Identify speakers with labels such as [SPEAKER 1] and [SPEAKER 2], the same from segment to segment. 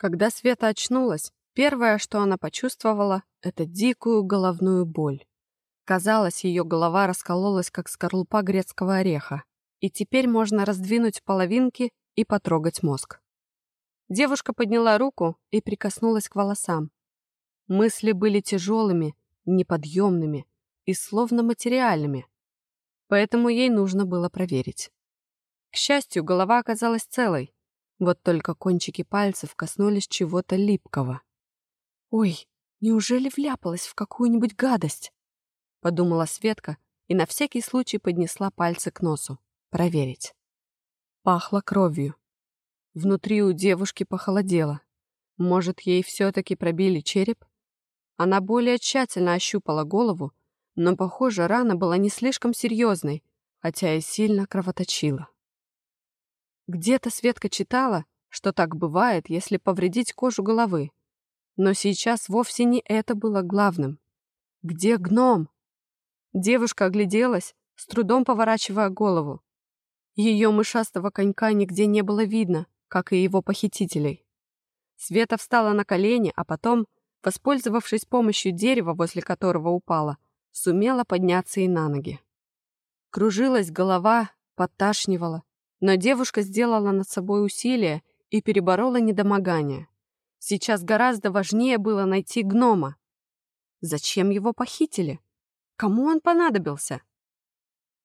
[SPEAKER 1] Когда Света очнулась, первое, что она почувствовала, это дикую головную боль. Казалось, ее голова раскололась, как скорлупа грецкого ореха, и теперь можно раздвинуть половинки и потрогать мозг. Девушка подняла руку и прикоснулась к волосам. Мысли были тяжелыми, неподъемными и словно материальными, поэтому ей нужно было проверить. К счастью, голова оказалась целой, вот только кончики пальцев коснулись чего-то липкого. «Ой, неужели вляпалась в какую-нибудь гадость?» — подумала Светка и на всякий случай поднесла пальцы к носу. Проверить. Пахло кровью. Внутри у девушки похолодело. Может, ей все-таки пробили череп? Она более тщательно ощупала голову, но, похоже, рана была не слишком серьезной, хотя и сильно кровоточила. Где-то Светка читала, что так бывает, если повредить кожу головы. Но сейчас вовсе не это было главным. Где гном? Девушка огляделась, с трудом поворачивая голову. Ее мышастого конька нигде не было видно, как и его похитителей. Света встала на колени, а потом, воспользовавшись помощью дерева, возле которого упала, сумела подняться и на ноги. Кружилась голова, подташнивала, но девушка сделала над собой усилие и переборола недомогание. Сейчас гораздо важнее было найти гнома. Зачем его похитили? Кому он понадобился?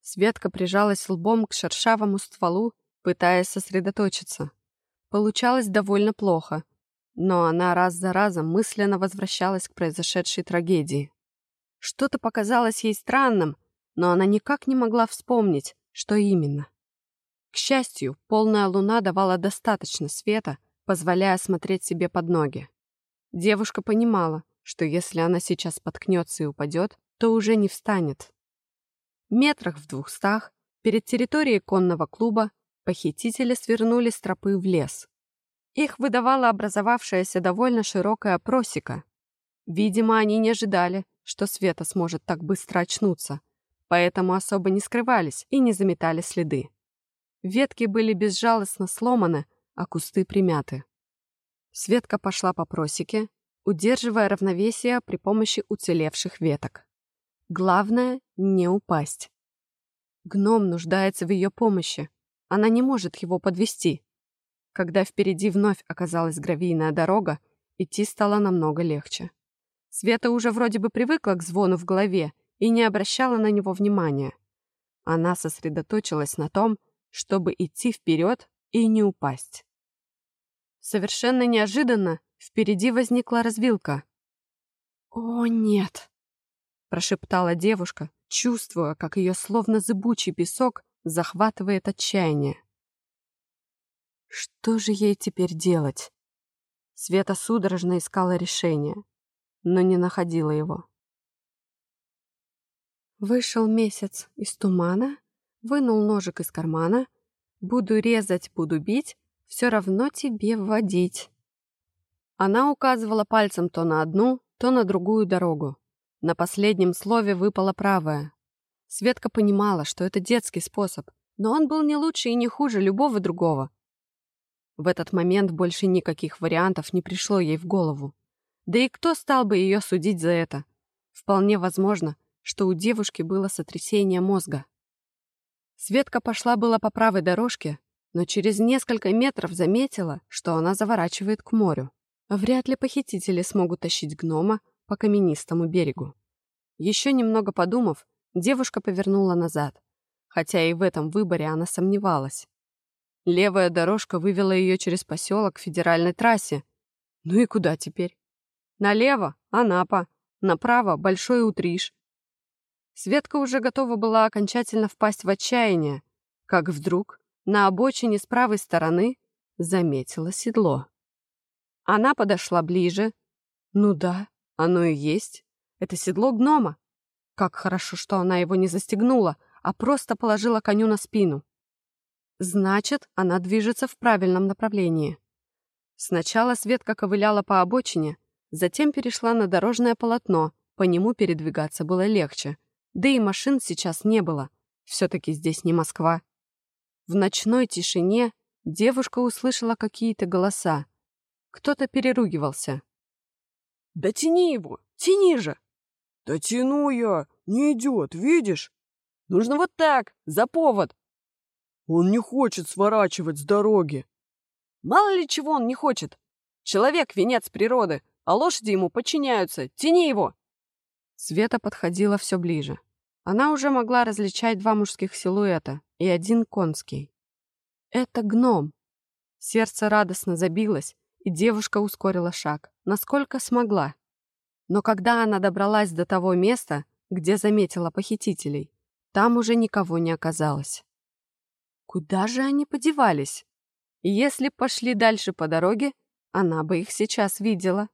[SPEAKER 1] Светка прижалась лбом к шершавому стволу, пытаясь сосредоточиться. Получалось довольно плохо, но она раз за разом мысленно возвращалась к произошедшей трагедии. Что-то показалось ей странным, но она никак не могла вспомнить, что именно. К счастью, полная луна давала достаточно света, позволяя смотреть себе под ноги. Девушка понимала, что если она сейчас споткнется и упадет, то уже не встанет. Метрах в двухстах, перед территорией конного клуба, похитители свернули с тропы в лес. Их выдавала образовавшаяся довольно широкая просека. Видимо, они не ожидали, что Света сможет так быстро очнуться, поэтому особо не скрывались и не заметали следы. Ветки были безжалостно сломаны, а кусты примяты. Светка пошла по просеке, удерживая равновесие при помощи уцелевших веток. Главное — не упасть. Гном нуждается в ее помощи. Она не может его подвести. Когда впереди вновь оказалась гравийная дорога, идти стало намного легче. Света уже вроде бы привыкла к звону в голове и не обращала на него внимания. Она сосредоточилась на том, чтобы идти вперед и не упасть. Совершенно неожиданно впереди возникла развилка. «О, нет!» — прошептала девушка, чувствуя, как ее словно зыбучий песок захватывает отчаяние. Что же ей теперь делать? Света судорожно искала решение, но не находила его. Вышел месяц из тумана, вынул ножик из кармана. Буду резать, буду бить, все равно тебе вводить. Она указывала пальцем то на одну, то на другую дорогу. На последнем слове выпало правое. Светка понимала, что это детский способ, но он был не лучше и не хуже любого другого. В этот момент больше никаких вариантов не пришло ей в голову. Да и кто стал бы ее судить за это? Вполне возможно, что у девушки было сотрясение мозга. Светка пошла была по правой дорожке, но через несколько метров заметила, что она заворачивает к морю. Вряд ли похитители смогут тащить гнома по каменистому берегу. Еще немного подумав, девушка повернула назад, хотя и в этом выборе она сомневалась. Левая дорожка вывела ее через поселок к федеральной трассе. Ну и куда теперь? Налево — Анапа, направо — Большой Утриш, Светка уже готова была окончательно впасть в отчаяние, как вдруг на обочине с правой стороны заметила седло. Она подошла ближе. Ну да, оно и есть. Это седло гнома. Как хорошо, что она его не застегнула, а просто положила коню на спину. Значит, она движется в правильном направлении. Сначала Светка ковыляла по обочине, затем перешла на дорожное полотно, по нему передвигаться было легче — да и машин сейчас не было. Все-таки здесь не Москва. В ночной тишине девушка услышала какие-то голоса. Кто-то переругивался.
[SPEAKER 2] «Да тяни его! Тяни же!»
[SPEAKER 3] «Да тяну я! Не идет, видишь?»
[SPEAKER 2] «Нужно вот так, за повод!»
[SPEAKER 3] «Он не хочет сворачивать с дороги!»
[SPEAKER 2] «Мало ли чего он не хочет! Человек — венец природы, а лошади ему подчиняются! Тяни его!»
[SPEAKER 1] Света подходила все ближе. Она уже могла различать два мужских силуэта и один конский. Это гном. Сердце радостно забилось, и девушка ускорила шаг, насколько смогла. Но когда она добралась до того места, где заметила похитителей, там уже никого не оказалось. Куда же они подевались? Если пошли дальше по дороге, она бы их сейчас видела.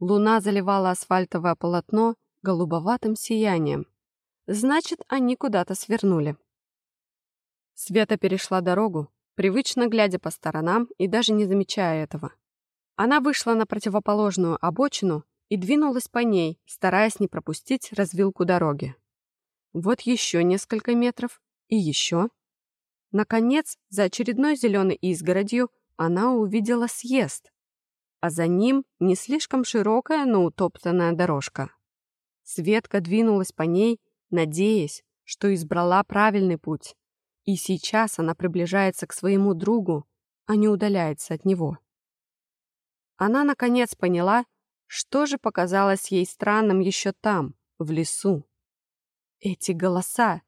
[SPEAKER 1] Луна заливала асфальтовое полотно голубоватым сиянием. Значит, они куда-то свернули. Света перешла дорогу, привычно глядя по сторонам и даже не замечая этого. Она вышла на противоположную обочину и двинулась по ней, стараясь не пропустить развилку дороги. Вот еще несколько метров и еще. Наконец, за очередной зеленой изгородью она увидела съезд, а за ним не слишком широкая, но утоптанная дорожка. Светка двинулась по ней, надеясь, что избрала правильный путь. И сейчас она приближается к своему другу, а не удаляется от него. Она, наконец, поняла, что же показалось ей странным еще там, в лесу. Эти голоса.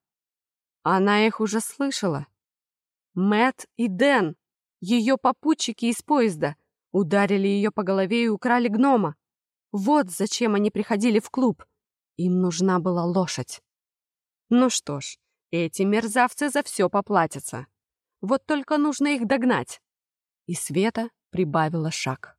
[SPEAKER 1] Она их уже слышала. Мэт и Дэн, ее попутчики из поезда, ударили ее по голове и украли гнома. Вот зачем они приходили в клуб. Им нужна была лошадь. Ну что ж, эти мерзавцы за все поплатятся. Вот только нужно их догнать. И Света прибавила шаг.